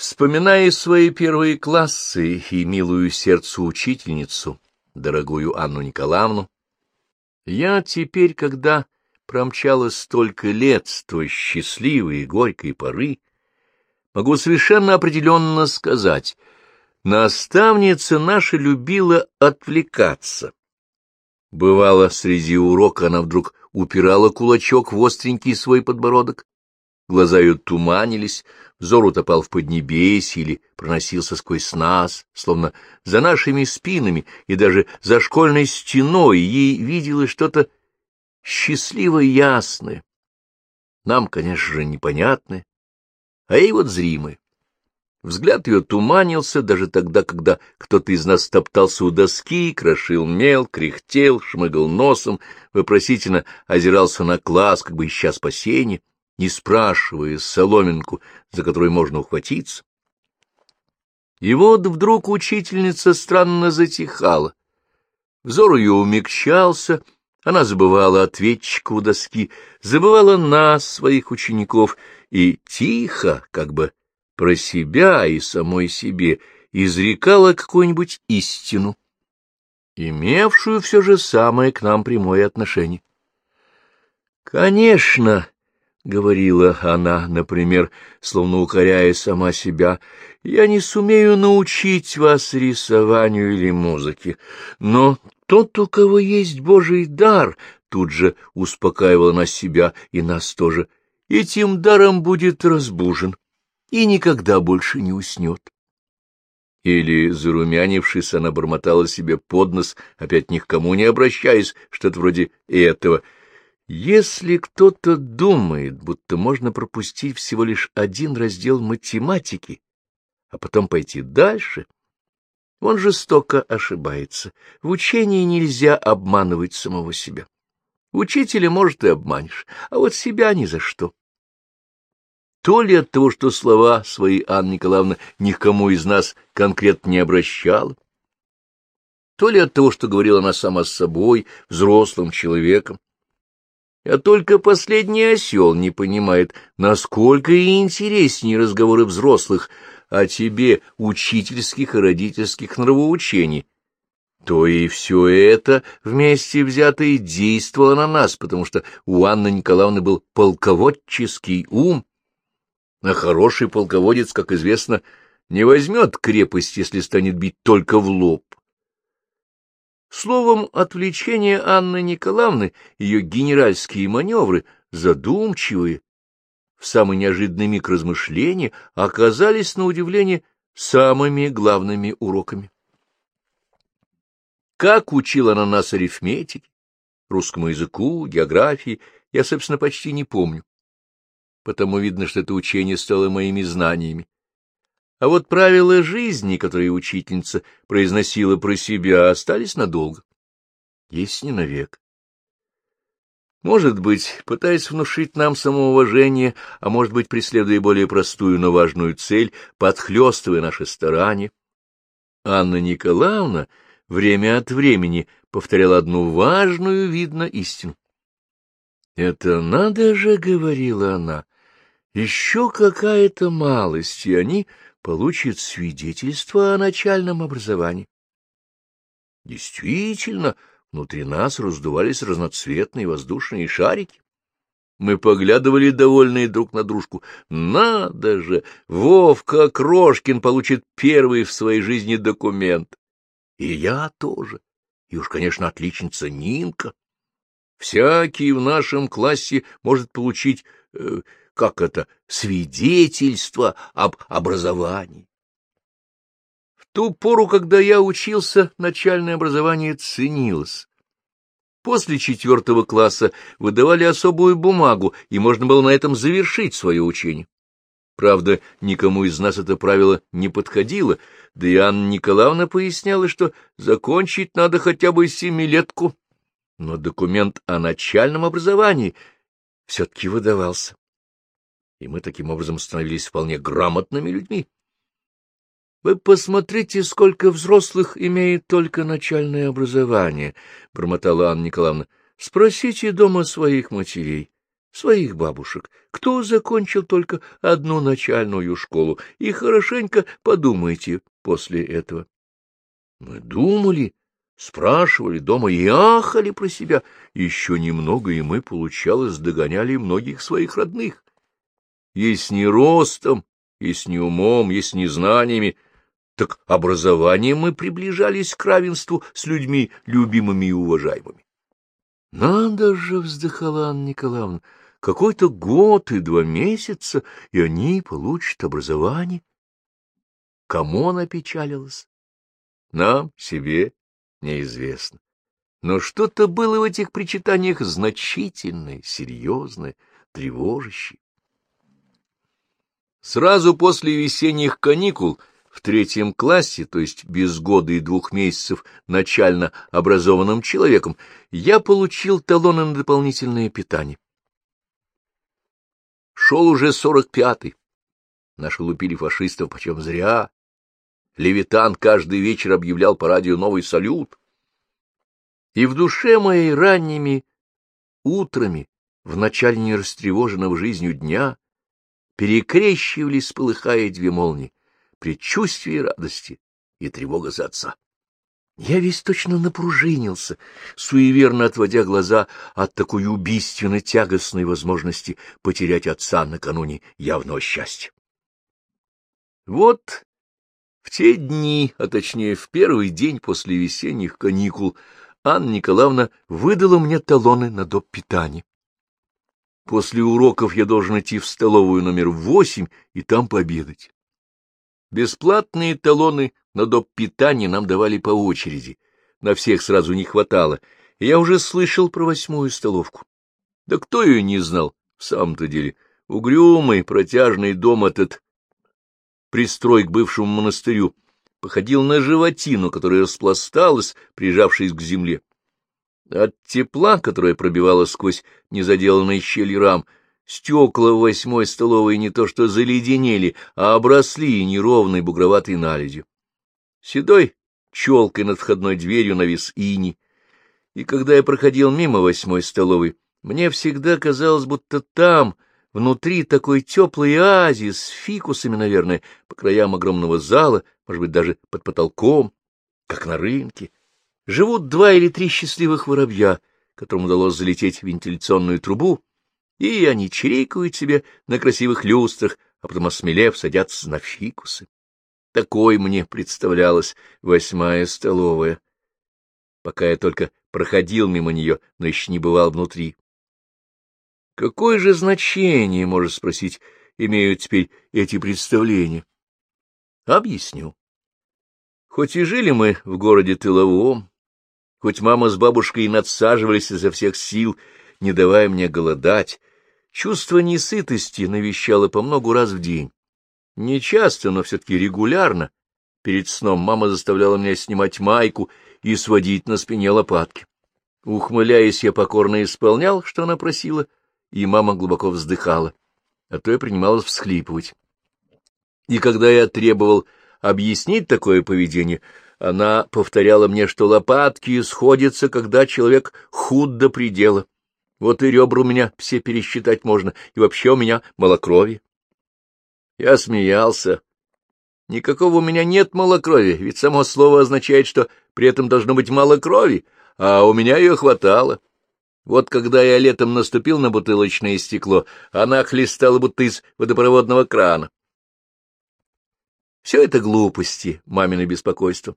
Вспоминая свои первые классы и милую сердцу учительницу, дорогую Анну Николаевну, я теперь, когда промчалось столько лет с той счастливой и горькой поры, могу совершенно определенно сказать, наставница наша любила отвлекаться. Бывало, среди урока она вдруг упирала кулачок в остренький свой подбородок, глаза ее туманились, взор утопал в поднебесье или проносился сквозь нас, словно за нашими спинами и даже за школьной стеной ей виделось что-то счастливо ясное. Нам, конечно же, непонятное, а ей вот зримое. Взгляд ее туманился даже тогда, когда кто-то из нас топтался у доски, крошил мел, кряхтел, шмыгал носом, вопросительно озирался на класс, как бы ища спасения не спрашивая соломинку, за которую можно ухватиться. И вот вдруг учительница странно затихала. Взор ее умягчался, она забывала ответчика у доски, забывала нас, своих учеников, и тихо, как бы про себя и самой себе, изрекала какую-нибудь истину, имевшую все же самое к нам прямое отношение. Конечно, — говорила она, например, словно укоряя сама себя, — я не сумею научить вас рисованию или музыке, но тот, у кого есть Божий дар, тут же успокаивала она себя и нас тоже, этим даром будет разбужен и никогда больше не уснет. Или, зарумянившись, она бормотала себе под нос, опять ни к кому не обращаясь, что-то вроде этого — если кто-то думает, будто можно пропустить всего лишь один раздел математики, а потом пойти дальше, он жестоко ошибается. В учении нельзя обманывать самого себя. Учителя, может, и обманешь, а вот себя ни за что. То ли от того, что слова свои Анна Николаевна ни к кому из нас конкретно не обращала, то ли от того, что говорила она сама с собой, взрослым человеком, а только последний осел не понимает, насколько интереснее разговоры взрослых о тебе, учительских и родительских нравоучений. То и все это вместе взятое действовало на нас, потому что у Анны Николаевны был полководческий ум, а хороший полководец, как известно, не возьмет крепость, если станет бить только в лоб. Словом, отвлечение Анны Николаевны, ее генеральские маневры, задумчивые, в самый неожиданный миг размышления, оказались, на удивление, самыми главными уроками. Как учила она нас арифметике, русскому языку, географии, я, собственно, почти не помню. Потому видно, что это учение стало моими знаниями. А вот правила жизни, которые учительница произносила про себя, остались надолго, если не навек. Может быть, пытаясь внушить нам самоуважение, а может быть, преследуя более простую, но важную цель, подхлёстывая наши старания, Анна Николаевна время от времени повторяла одну важную, видно, истину. «Это надо же, — говорила она, — еще какая-то малость, и они получит свидетельство о начальном образовании. Действительно, внутри нас раздувались разноцветные воздушные шарики. Мы поглядывали довольные друг на дружку. Надо же, Вовка Крошкин получит первый в своей жизни документ. И я тоже. И уж, конечно, отличница Нинка. Всякий в нашем классе может получить э, как это, свидетельство об образовании. В ту пору, когда я учился, начальное образование ценилось. После четвертого класса выдавали особую бумагу, и можно было на этом завершить свое учение. Правда, никому из нас это правило не подходило, да и Анна Николаевна поясняла, что закончить надо хотя бы семилетку, но документ о начальном образовании все-таки выдавался и мы таким образом становились вполне грамотными людьми. Вы посмотрите, сколько взрослых имеет только начальное образование, — бормотала Анна Николаевна. — Спросите дома своих матерей. своих бабушек, кто закончил только одну начальную школу, и хорошенько подумайте после этого. Мы думали, спрашивали дома и ахали про себя. Еще немного, и мы, получалось, догоняли многих своих родных. Есть не ростом, есть не умом, есть не знаниями, так образованием мы приближались к равенству с людьми любимыми и уважаемыми. Надо же, вздыхала Анна Николаевна, какой-то год и два месяца, и они получат образование. Кому она печалилась? Нам, себе, неизвестно. Но что-то было в этих причитаниях значительное, серьезное, тревожащее. Сразу после весенних каникул в третьем классе, то есть без года и двух месяцев начально образованным человеком, я получил талоны на дополнительное питание. Шел уже сорок пятый. Наши лупили фашистов почем зря. Левитан каждый вечер объявлял по радио новый салют. И в душе моей ранними утрами, в начале нерастревоженного жизнью дня, перекрещивались, полыхая две молнии предчувствие радости и тревога за отца. Я весь точно напружинился, суеверно отводя глаза от такой убийственно тягостной возможности потерять отца накануне явного счастья. Вот в те дни, а точнее в первый день после весенних каникул, Анна Николаевна выдала мне талоны на доп. питание. После уроков я должен идти в столовую номер восемь и там пообедать. Бесплатные талоны на доп. питание нам давали по очереди. На всех сразу не хватало. Я уже слышал про восьмую столовку. Да кто ее не знал, в самом-то деле? Угрюмый, протяжный дом этот, пристрой к бывшему монастырю, походил на животину, которая распласталась, прижавшись к земле. От тепла, которое пробивало сквозь незаделанные щели рам, Стекла восьмой столовой не то что заледенели, а обросли неровной бугроватой наледью. Седой челкой над входной дверью навис ини, и когда я проходил мимо восьмой столовой, мне всегда казалось, будто там, внутри такой теплый оазис с фикусами, наверное, по краям огромного зала, может быть, даже под потолком, как на рынке, живут два или три счастливых воробья, которым удалось залететь в вентиляционную трубу, и они чирикают себе на красивых люстрах, а потом, осмелев, садятся на фикусы. Такой мне представлялась восьмая столовая, пока я только проходил мимо нее, но еще не бывал внутри. Какое же значение, можно спросить, имеют теперь эти представления? Объясню. Хоть и жили мы в городе тыловом, хоть мама с бабушкой и надсаживались изо всех сил, не давая мне голодать, Чувство несытости навещало по многу раз в день. Не часто, но все-таки регулярно. Перед сном мама заставляла меня снимать майку и сводить на спине лопатки. Ухмыляясь, я покорно исполнял, что она просила, и мама глубоко вздыхала, а то я принималась всхлипывать. И когда я требовал объяснить такое поведение, она повторяла мне, что лопатки сходятся, когда человек худ до предела. Вот и ребра у меня все пересчитать можно, и вообще у меня малокровие. Я смеялся. Никакого у меня нет малокровия, ведь само слово означает, что при этом должно быть мало крови, а у меня ее хватало. Вот когда я летом наступил на бутылочное стекло, она хлестала будто из водопроводного крана. Все это глупости, мамино беспокойство.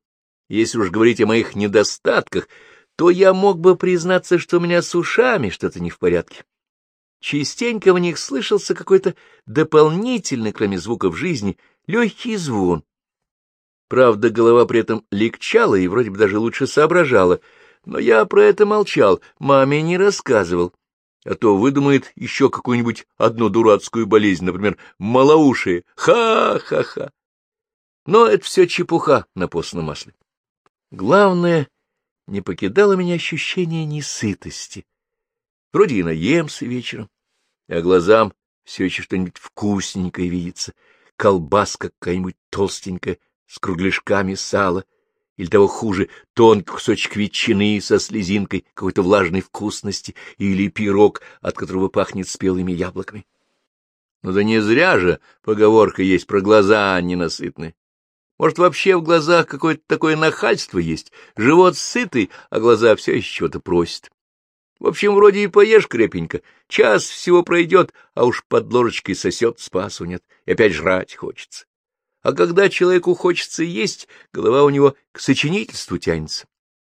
Если уж говорить о моих недостатках, то я мог бы признаться, что у меня с ушами что-то не в порядке. Частенько в них слышался какой-то дополнительный, кроме звуков жизни, легкий звон. Правда, голова при этом легчала и вроде бы даже лучше соображала, но я про это молчал, маме не рассказывал, а то выдумает еще какую-нибудь одну дурацкую болезнь, например, малоушие. Ха-ха-ха! Но это все чепуха на постном масле. Главное не покидало меня ощущение несытости. Вроде и наемся вечером, а глазам все еще что-нибудь вкусненькое видится, колбаска какая-нибудь толстенькая, с кругляшками сала, или того хуже, тонкий кусочек ветчины со слезинкой какой-то влажной вкусности, или пирог, от которого пахнет спелыми яблоками. Но да не зря же поговорка есть про глаза ненасытные. Может, вообще в глазах какое-то такое нахальство есть, живот сытый, а глаза все еще чего-то просят. В общем, вроде и поешь крепенько, час всего пройдет, а уж под ложечкой сосет, спасу нет, и опять жрать хочется. А когда человеку хочется есть, голова у него к сочинительству тянется.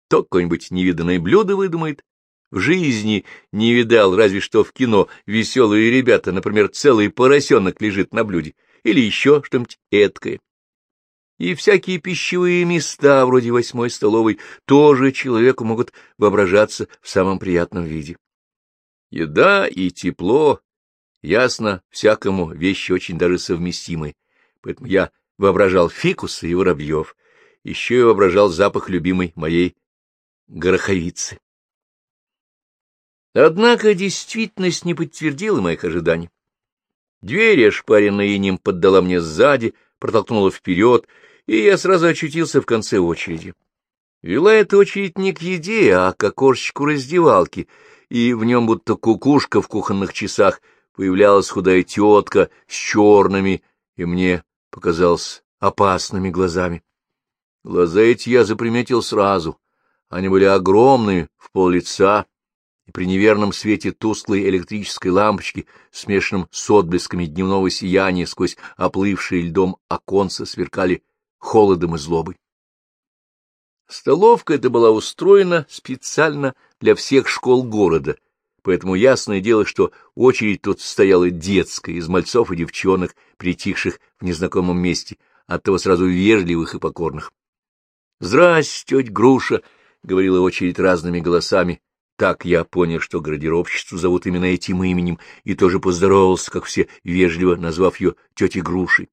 То какое-нибудь невиданное блюдо выдумает. В жизни не видал, разве что в кино, веселые ребята, например, целый поросенок лежит на блюде, или еще что-нибудь эткое. И всякие пищевые места, вроде восьмой столовой, тоже человеку могут воображаться в самом приятном виде. Еда и тепло, ясно, всякому вещи очень даже совместимы, поэтому я воображал фикусы и воробьев, еще и воображал запах любимой моей гороховицы. Однако действительность не подтвердила моих ожиданий. Дверь, ошпаренная инем, поддала мне сзади, протолкнула вперед, и я сразу очутился в конце очереди. Вела эта очередь не к еде, а к окошечку раздевалки, и в нем будто кукушка в кухонных часах появлялась худая тетка с черными, и мне показалось опасными глазами. Глаза эти я заприметил сразу. Они были огромными, в пол лица, и при неверном свете тусклой электрической лампочки, смешанном с отблесками дневного сияния сквозь оплывшие льдом оконца, сверкали холодом и злобой. Столовка эта была устроена специально для всех школ города, поэтому ясное дело, что очередь тут стояла детская, из мальцов и девчонок, притихших в незнакомом месте, оттого сразу вежливых и покорных. — Здрасте, тетя Груша! — говорила очередь разными голосами. Так я понял, что градировщицу зовут именно этим именем, и тоже поздоровался, как все, вежливо назвав ее тетей Грушей.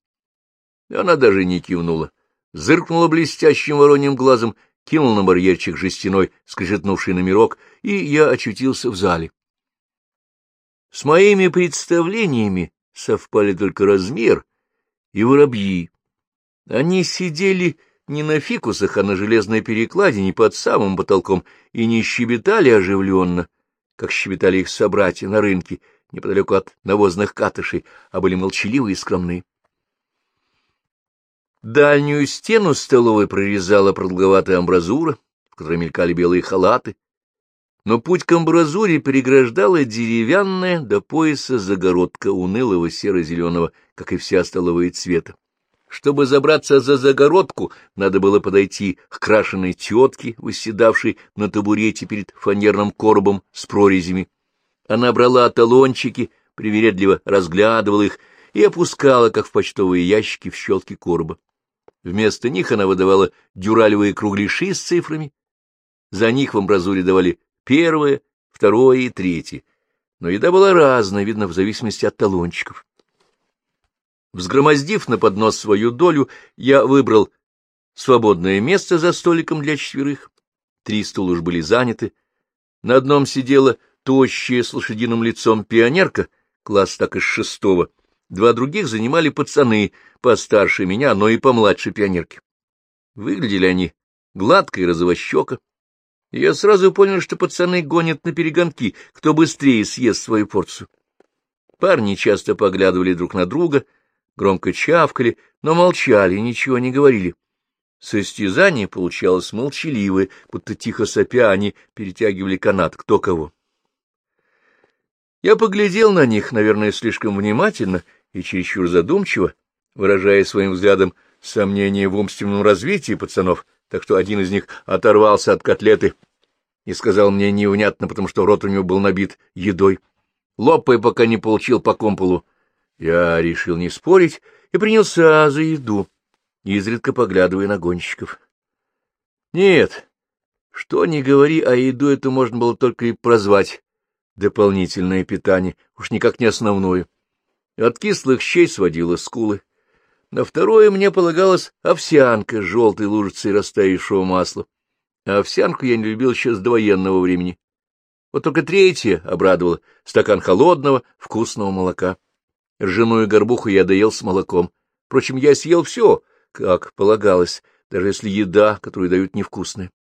Она даже не кивнула, зыркнула блестящим вороньим глазом, кинул на барьерчик жестяной, скрежетнувший номерок, и я очутился в зале. С моими представлениями совпали только размер и воробьи. Они сидели не на фикусах, а на железной перекладине под самым потолком и не щебетали оживленно, как щебетали их собратья на рынке неподалеку от навозных катышей, а были молчаливы и скромны. Дальнюю стену столовой прорезала продолговатая амбразура, в которой мелькали белые халаты, но путь к амбразуре переграждала деревянная до пояса загородка унылого серо-зеленого, как и вся столовая цвета. Чтобы забраться за загородку, надо было подойти к крашеной тетке, выседавшей на табурете перед фанерным коробом с прорезями. Она брала талончики, привередливо разглядывала их и опускала, как в почтовые ящики, в щелки короба. Вместо них она выдавала дюралевые кругляши с цифрами. За них в амбразуре давали первое, второе и третье. Но еда была разная, видно, в зависимости от талончиков. Взгромоздив на поднос свою долю, я выбрал свободное место за столиком для четверых. Три стула уж были заняты. На одном сидела тощая с лошадиным лицом пионерка, класс так из шестого — Два других занимали пацаны, постарше меня, но и помладше пионерки. Выглядели они гладко и розовощеко. И я сразу понял, что пацаны гонят на перегонки, кто быстрее съест свою порцию. Парни часто поглядывали друг на друга, громко чавкали, но молчали ничего не говорили. Состязание получалось молчаливое, будто тихо сопя они перетягивали канат кто кого. Я поглядел на них, наверное, слишком внимательно, и чересчур задумчиво, выражая своим взглядом сомнение в умственном развитии пацанов, так что один из них оторвался от котлеты и сказал мне невнятно, потому что рот у него был набит едой. Лопай, пока не получил по комполу. Я решил не спорить и принялся за еду, изредка поглядывая на гонщиков. Нет, что ни говори, а еду это можно было только и прозвать дополнительное питание, уж никак не основное. От кислых щей сводила скулы. На второе мне полагалась овсянка с желтой лужицей растаявшего масла. А овсянку я не любил еще с довоенного времени. Вот только третье обрадовало — стакан холодного, вкусного молока. Ржаную горбуху я доел с молоком. Впрочем, я съел все, как полагалось, даже если еда, которую дают, невкусная.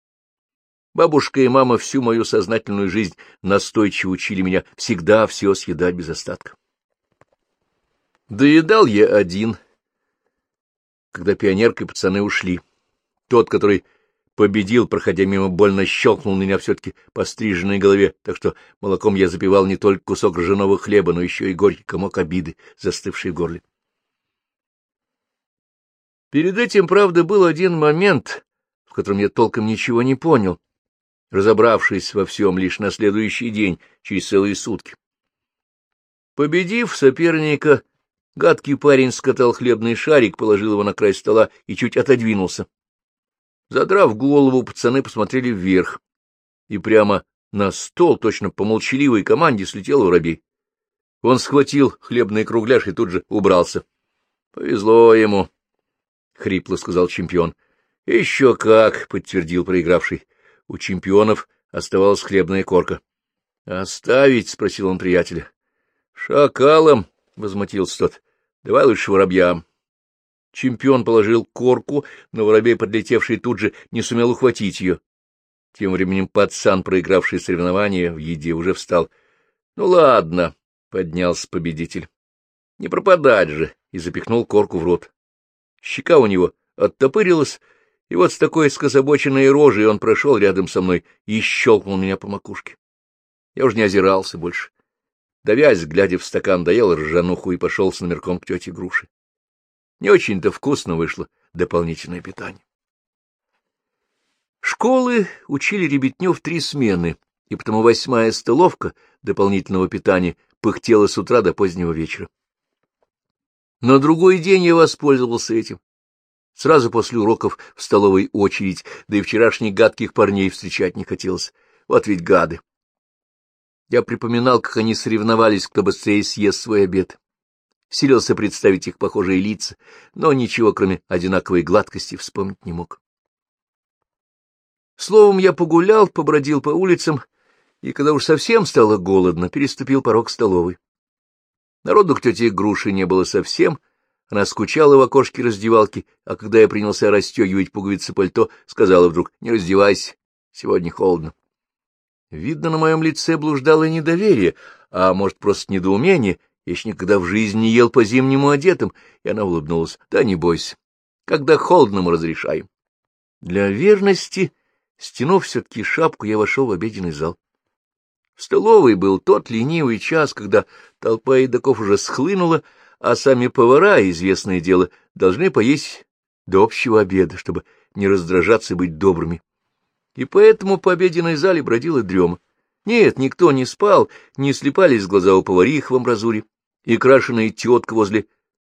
Бабушка и мама всю мою сознательную жизнь настойчиво учили меня всегда все съедать без остатка. Доедал я один, когда пионерка и пацаны ушли. Тот, который победил, проходя мимо, больно щелкнул меня все-таки по стриженной голове, так что молоком я запивал не только кусок ржаного хлеба, но еще и горький комок обиды, застывший в горле. Перед этим, правда, был один момент, в котором я толком ничего не понял, разобравшись во всем лишь на следующий день, через целые сутки. Победив соперника, гадкий парень скатал хлебный шарик, положил его на край стола и чуть отодвинулся. Задрав голову, пацаны посмотрели вверх, и прямо на стол, точно по молчаливой команде, слетел воробей. Он схватил хлебный кругляш и тут же убрался. — Повезло ему, — хрипло сказал чемпион. — Еще как, — подтвердил проигравший. У чемпионов оставалась хлебная корка. — Оставить? — спросил он приятеля. — Шакалом, — возмутился тот. — Давай лучше воробьям. Чемпион положил корку, но воробей, подлетевший тут же, не сумел ухватить ее. Тем временем пацан, проигравший соревнование в еде, уже встал. — Ну ладно, — поднялся победитель. — Не пропадать же! — и запихнул корку в рот. Щека у него оттопырилась, и вот с такой скособоченной рожей он прошел рядом со мной и щелкнул меня по макушке. Я уже не озирался больше. Давясь, глядя в стакан, доел ржануху и пошел с номерком к тете Груши. Не очень-то вкусно вышло дополнительное питание. Школы учили ребятню в три смены, и потому восьмая столовка дополнительного питания пыхтела с утра до позднего вечера. На другой день я воспользовался этим. Сразу после уроков в столовой очередь, да и вчерашних гадких парней встречать не хотелось. Вот ведь гады. Я припоминал, как они соревновались, кто быстрее съест свой обед. Силился представить их похожие лица, но ничего, кроме одинаковой гладкости, вспомнить не мог. Словом, я погулял, побродил по улицам, и, когда уж совсем стало голодно, переступил порог столовой. Народу к тете Груши не было совсем, она скучала в окошке раздевалки, а когда я принялся расстегивать пуговицы пальто, сказала вдруг, не раздевайся, сегодня холодно. Видно, на моем лице блуждало недоверие, а может, просто недоумение, я еще никогда в жизни не ел по-зимнему одетым, и она улыбнулась. Да не бойся, когда холодно мы разрешаем. Для верности, стянув все-таки шапку, я вошел в обеденный зал. В столовой был тот ленивый час, когда толпа едоков уже схлынула, а сами повара, известное дело, должны поесть до общего обеда, чтобы не раздражаться и быть добрыми. И поэтому по обеденной зале бродила дрема. Нет, никто не спал, не слепались глаза у поварих в амбразуре, и крашеная тетка возле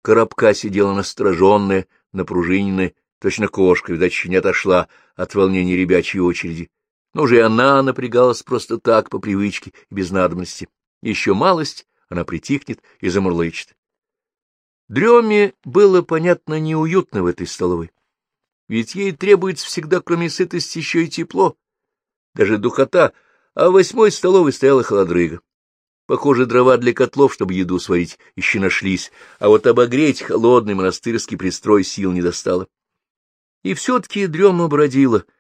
коробка сидела настороженная, напружиненная, точно кошка, видать, еще не отошла от волнения ребячьей очереди. Но уже она напрягалась просто так, по привычке и без надобности. Еще малость, она притихнет и замурлычет. Дреме было, понятно, неуютно в этой столовой. Ведь ей требуется всегда, кроме сытости, еще и тепло. Даже духота, а в восьмой столовой стояла холодрыга. Похоже, дрова для котлов, чтобы еду сварить, еще нашлись, а вот обогреть холодный монастырский пристрой сил не достало. И все-таки дрема бродила —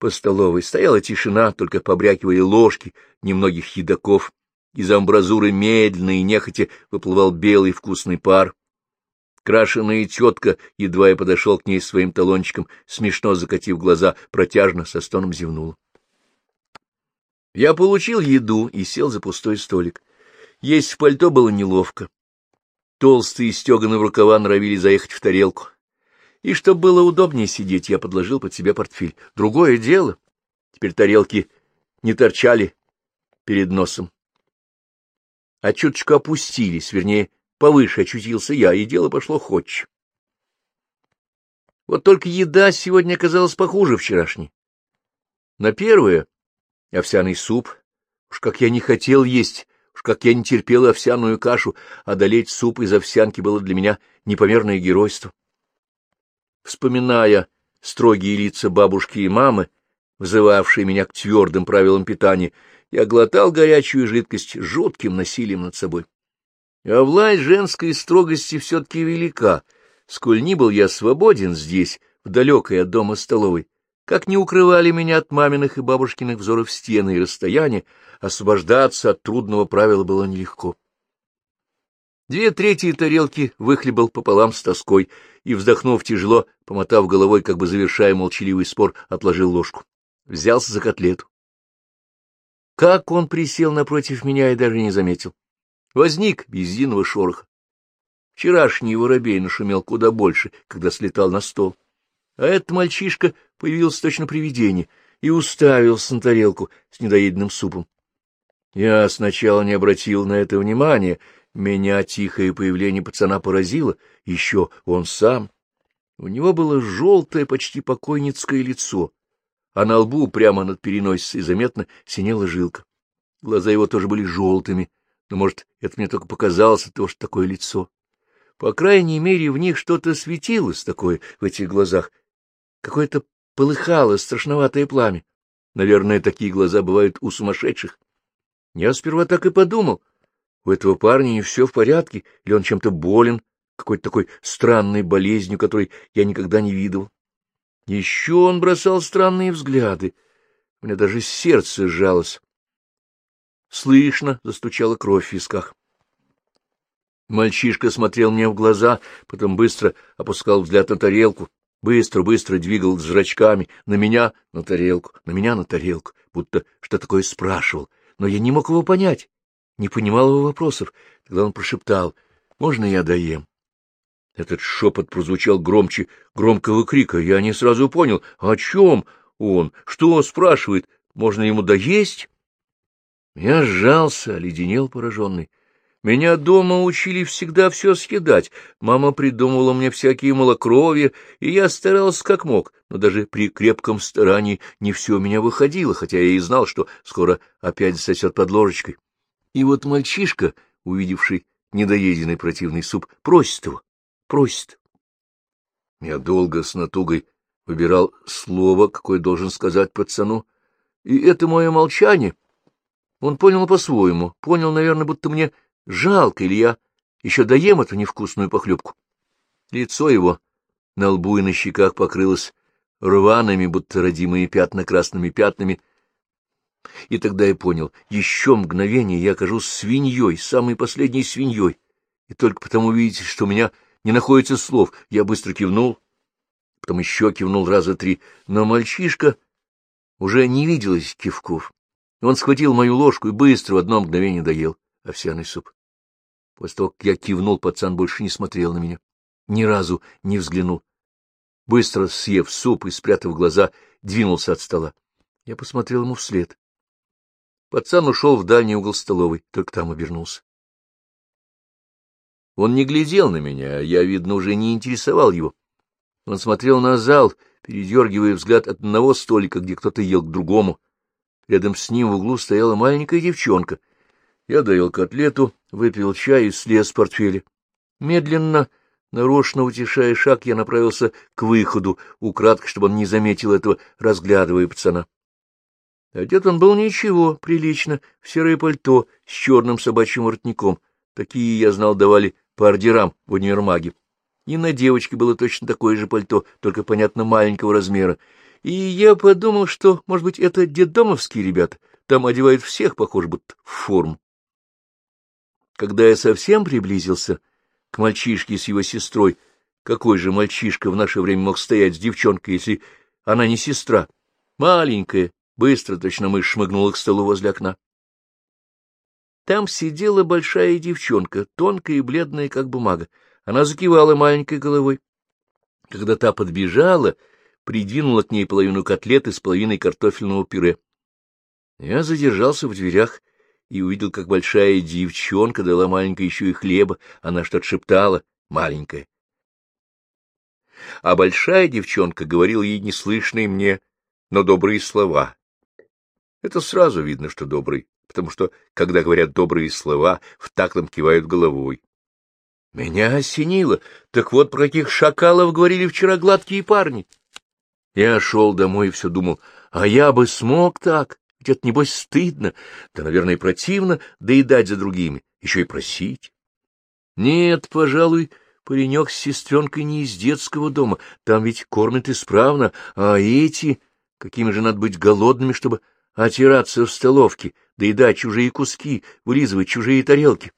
по столовой стояла тишина, только побрякивали ложки немногих едоков. Из амбразуры медленно и нехотя выплывал белый вкусный пар. Крашеная тетка, едва я подошел к ней своим талончиком, смешно закатив глаза, протяжно со стоном зевнула. Я получил еду и сел за пустой столик. Есть в пальто было неловко. Толстые стеганы рукава норовили заехать в тарелку. И чтобы было удобнее сидеть, я подложил под себя портфель. Другое дело. Теперь тарелки не торчали перед носом, а чуточку опустились, вернее, повыше очутился я, и дело пошло ходче. Вот только еда сегодня оказалась похуже вчерашней. На первое — овсяный суп. Уж как я не хотел есть, уж как я не терпел овсяную кашу, одолеть суп из овсянки было для меня непомерное геройство. Вспоминая строгие лица бабушки и мамы, вызывавшие меня к твердым правилам питания, я глотал горячую жидкость жутким насилием над собой. А власть женской строгости все-таки велика. Сколь ни был я свободен здесь, в далекой от дома столовой, как не укрывали меня от маминых и бабушкиных взоров стены и расстояния, освобождаться от трудного правила было нелегко. Две трети тарелки выхлебал пополам с тоской и, вздохнув тяжело, помотав головой, как бы завершая молчаливый спор, отложил ложку. Взялся за котлету. Как он присел напротив меня и даже не заметил. Возник без единого шороха. Вчерашний воробей нашумел куда больше, когда слетал на стол. А этот мальчишка появился точно привидение и уставился на тарелку с недоеденным супом. Я сначала не обратил на это внимания, меня тихое появление пацана поразило, еще он сам. У него было желтое, почти покойницкое лицо, а на лбу прямо над переносицей заметно синела жилка. Глаза его тоже были желтыми, но, может, это мне только показалось от что такое лицо. По крайней мере, в них что-то светилось такое в этих глазах. Какое-то полыхало страшноватое пламя. Наверное, такие глаза бывают у сумасшедших. Я сперва так и подумал. У этого парня не все в порядке, или он чем-то болен, какой-то такой странной болезнью, которой я никогда не видел. Еще он бросал странные взгляды. У меня даже сердце сжалось. Слышно, застучала кровь в висках. Мальчишка смотрел мне в глаза, потом быстро опускал взгляд на тарелку, быстро-быстро двигал зрачками на меня, на тарелку, на меня, на тарелку, будто что такое спрашивал, но я не мог его понять, не понимал его вопросов. Тогда он прошептал, «Можно я доем?» Этот шепот прозвучал громче громкого крика. Я не сразу понял, о чем он, что спрашивает, можно ему доесть? Я сжался, оледенел пораженный. Меня дома учили всегда все съедать. Мама придумывала мне всякие малокровия, и я старался как мог, но даже при крепком старании не все у меня выходило, хотя я и знал, что скоро опять засосет под ложечкой. И вот мальчишка, увидевший недоеденный противный суп, просит его, просит. Я долго с натугой выбирал слово, какое должен сказать пацану, и это мое молчание он понял по-своему, понял, наверное, будто мне жалко, или я еще доем эту невкусную похлебку. Лицо его на лбу и на щеках покрылось рваными, будто родимые пятна красными пятнами, и тогда я понял, еще мгновение я окажусь свиньей, самой последней свиньей, и только потому, видите, что у меня не находится слов, я быстро кивнул, потом еще кивнул раза три, но мальчишка уже не виделось кивков. Он схватил мою ложку и быстро в одно мгновение доел овсяный суп. После того, как я кивнул, пацан больше не смотрел на меня. Ни разу не взглянул. Быстро съев суп и спрятав глаза, двинулся от стола. Я посмотрел ему вслед. Пацан ушел в дальний угол столовой, только там обернулся. Он не глядел на меня, а я, видно, уже не интересовал его. Он смотрел на зал, передергивая взгляд от одного столика, где кто-то ел к другому. Рядом с ним в углу стояла маленькая девчонка. Я доел котлету, выпил чай и слез с портфеля. Медленно, нарочно утешая шаг, я направился к выходу, украдкой, чтобы он не заметил этого, разглядывая пацана. Одет он был ничего, прилично, в серое пальто с черным собачьим воротником. Такие, я знал, давали по ордерам в универмаге. И на девочке было точно такое же пальто, только, понятно, маленького размера, и я подумал, что, может быть, это детдомовские ребята, там одевают всех, похоже, будто в форму. Когда я совсем приблизился к мальчишке с его сестрой, какой же мальчишка в наше время мог стоять с девчонкой, если она не сестра? Маленькая, быстро, точно мышь шмыгнула к столу возле окна. Там сидела большая девчонка, тонкая и бледная, как бумага. Она закивала маленькой головой. Когда та подбежала, придвинула к ней половину котлеты с половиной картофельного пюре. Я задержался в дверях и увидел, как большая девчонка дала маленькой еще и хлеба, она что-то шептала, маленькая. А большая девчонка говорила ей неслышные мне, но добрые слова. Это сразу видно, что добрый, потому что, когда говорят добрые слова, в таклом кивают головой. Меня осенило. Так вот, про каких шакалов говорили вчера гладкие парни. Я шел домой и все думал, а я бы смог так, ведь это, небось, стыдно, да, наверное, противно доедать за другими, еще и просить. Нет, пожалуй, паренек с сестренкой не из детского дома, там ведь кормят исправно, а эти... Какими же надо быть голодными, чтобы отираться в столовке, доедать чужие куски, вылизывать чужие тарелки?